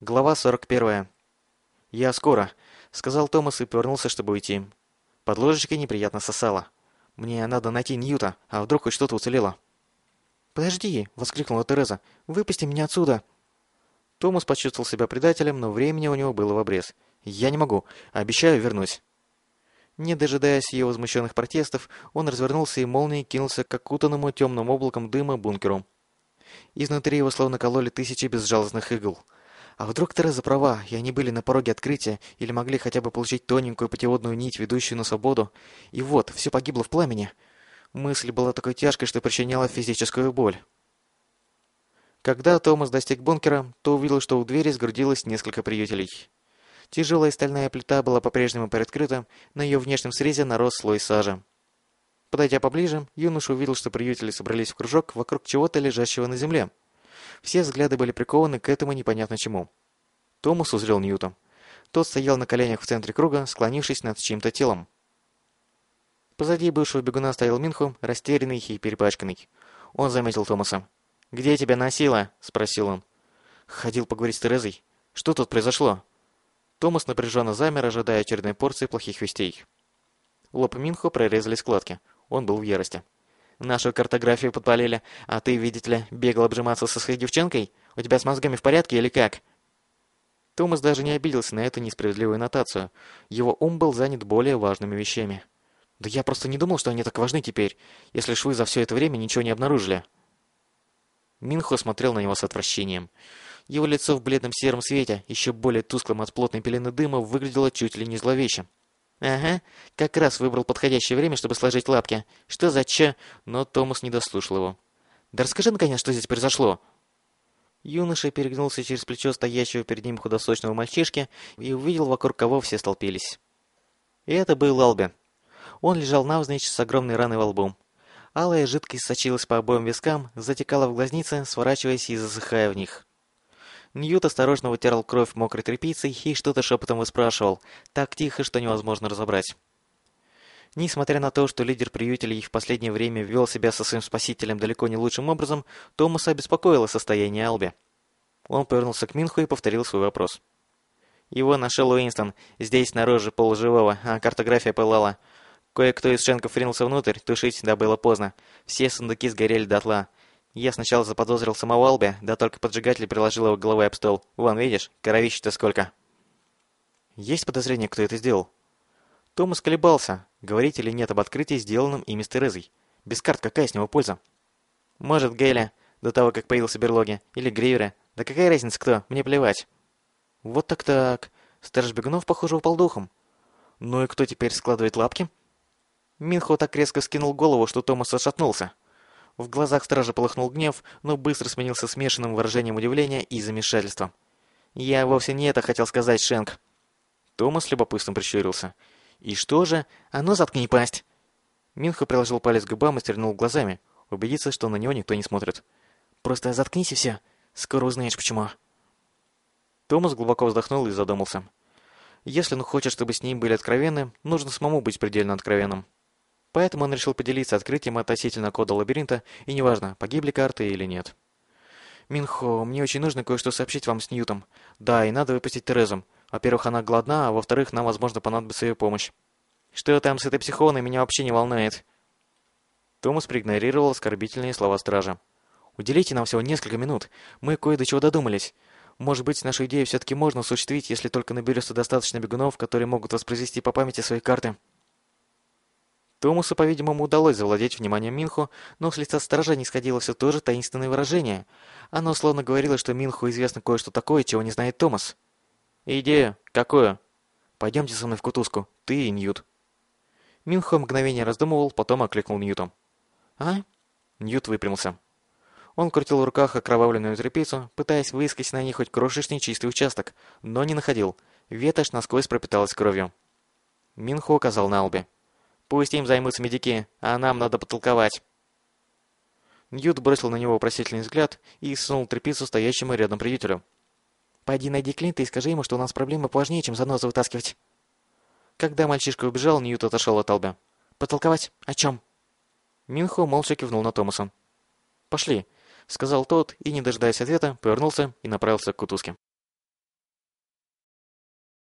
Глава 41. «Я скоро», — сказал Томас и повернулся, чтобы уйти. Под ложечкой неприятно сосало. «Мне надо найти Ньюта, а вдруг хоть что-то уцелело». «Подожди!» — воскликнула Тереза. «Выпусти меня отсюда!» Томас почувствовал себя предателем, но времени у него было в обрез. «Я не могу. Обещаю вернусь». Не дожидаясь ее возмущенных протестов, он развернулся и молнией кинулся к окутанному темным облаком дыма бункеру. Изнутри его словно кололи тысячи безжалостных игл — а вдруг Тереза права, и они были на пороге открытия, или могли хотя бы получить тоненькую путеводную нить, ведущую на свободу. И вот, все погибло в пламени. Мысль была такой тяжкой, что причиняла физическую боль. Когда Томас достиг бункера, то увидел, что у двери сгрудилось несколько приютелей. Тяжелая стальная плита была по-прежнему приоткрыта, на ее внешнем срезе нарос слой сажи. Подойдя поближе, юноша увидел, что приютели собрались в кружок вокруг чего-то лежащего на земле. Все взгляды были прикованы к этому непонятно чему. Томас узрел Ньюта. Тот стоял на коленях в центре круга, склонившись над чьим-то телом. Позади бывшего бегуна стоял Минху, растерянный и перепачканный. Он заметил Томаса. «Где тебя носило?» – спросил он. Ходил поговорить с Терезой. «Что тут произошло?» Томас напряженно замер, ожидая очередной порции плохих вестей. Лоб Минхо прорезали складки. Он был в ярости. Нашу картографию подпалили, а ты, видите ли, бегал обжиматься со своей девчонкой? У тебя с мозгами в порядке или как?» Томас даже не обиделся на эту несправедливую нотацию. Его ум был занят более важными вещами. «Да я просто не думал, что они так важны теперь, если ж вы за все это время ничего не обнаружили». Минхо смотрел на него с отвращением. Его лицо в бледном сером свете, еще более тусклым от плотной пелены дыма, выглядело чуть ли не зловеще. «Ага, как раз выбрал подходящее время, чтобы сложить лапки. Что за че?» Но Томас не дослушал его. «Да расскажи, наконец, что здесь произошло!» Юноша перегнулся через плечо стоящего перед ним худосочного мальчишки и увидел, вокруг кого все столпились. И это был Алби. Он лежал навзничь с огромной раной во лбу. Алая жидкость сочилась по обоим вискам, затекала в глазницы, сворачиваясь и засыхая в них. Ньют осторожно вытирал кровь мокрой тряпицей и что-то шепотом выспрашивал, так тихо, что невозможно разобрать. Несмотря на то, что лидер приютелей в последнее время вел себя со своим спасителем далеко не лучшим образом, Томаса обеспокоило состояние Алби. Он повернулся к Минху и повторил свой вопрос. «Его нашел Уинстон. Здесь снаружи полуживого, а картография пылала. Кое-кто из шенков ринулся внутрь, тушить, да было поздно. Все сундуки сгорели дотла. Я сначала заподозрил самого Алби, да только поджигатель приложил его головой об стол. Вон, видишь, коровища-то сколько. Есть подозрение, кто это сделал? Томас колебался, говорить или нет об открытии, сделанном ими с Терезой. Без карт какая с него польза? Может, Гейля, до того, как появился берлоги, или Гривера. Да какая разница кто, мне плевать. Вот так-так. Сторож Бегунов, похоже, упал духом. Ну и кто теперь складывает лапки? Минхо так резко скинул голову, что Томас отшатнулся. В глазах стража полыхнул гнев, но быстро сменился смешанным выражением удивления и замешательства. «Я вовсе не это хотел сказать, Шенк». Томас с любопытством прищурился. «И что же? А ну, заткни пасть!» Минхо приложил палец к губам и стрельнул глазами, убедиться, что на него никто не смотрит. «Просто заткнись и все. Скоро узнаешь, почему». Томас глубоко вздохнул и задумался. Если он хочет, чтобы с ним были откровенны, нужно самому быть предельно откровенным. Поэтому он решил поделиться открытием относительно кода лабиринта, и неважно, погибли карты или нет. «Минхо, мне очень нужно кое-что сообщить вам с Ньютом. Да, и надо выпустить Терезу. Во-первых, она голодна, а во-вторых, нам, возможно, понадобится ее помощь. Что там с этой психоной, меня вообще не волнует». Томас проигнорировал оскорбительные слова стража. «Уделите нам всего несколько минут. Мы кое до чего додумались. Может быть, нашу идею все-таки можно осуществить, если только наберется достаточно бегунов, которые могут воспроизвести по памяти свои карты». Томасу, по-видимому, удалось завладеть вниманием Минху, но с лица сторожа не сходило все то же таинственное выражение. Оно словно говорило, что Минху известно кое-что такое, чего не знает Томас. «Идею? Какую?» «Пойдемте со мной в кутузку. Ты и Ньют». Минхо мгновение раздумывал, потом окликнул Ньютом. «А?» Ньют выпрямился. Он крутил в руках окровавленную тряпицу, пытаясь выискать на ней хоть крошечный чистый участок, но не находил. Ветошь насквозь пропиталась кровью. Минхо указал на Алби. Пусть им займутся медики, а нам надо потолковать. Ньют бросил на него вопросительный взгляд и сунул тряпицу стоящему рядом приятелю. «Пойди найди Клинта и скажи ему, что у нас проблемы поважнее, чем занозы вытаскивать». Когда мальчишка убежал, Ньют отошел от Албе. «Потолковать? О чем?» Минхо молча кивнул на Томаса. «Пошли», — сказал тот и, не дожидаясь ответа, повернулся и направился к кутузке.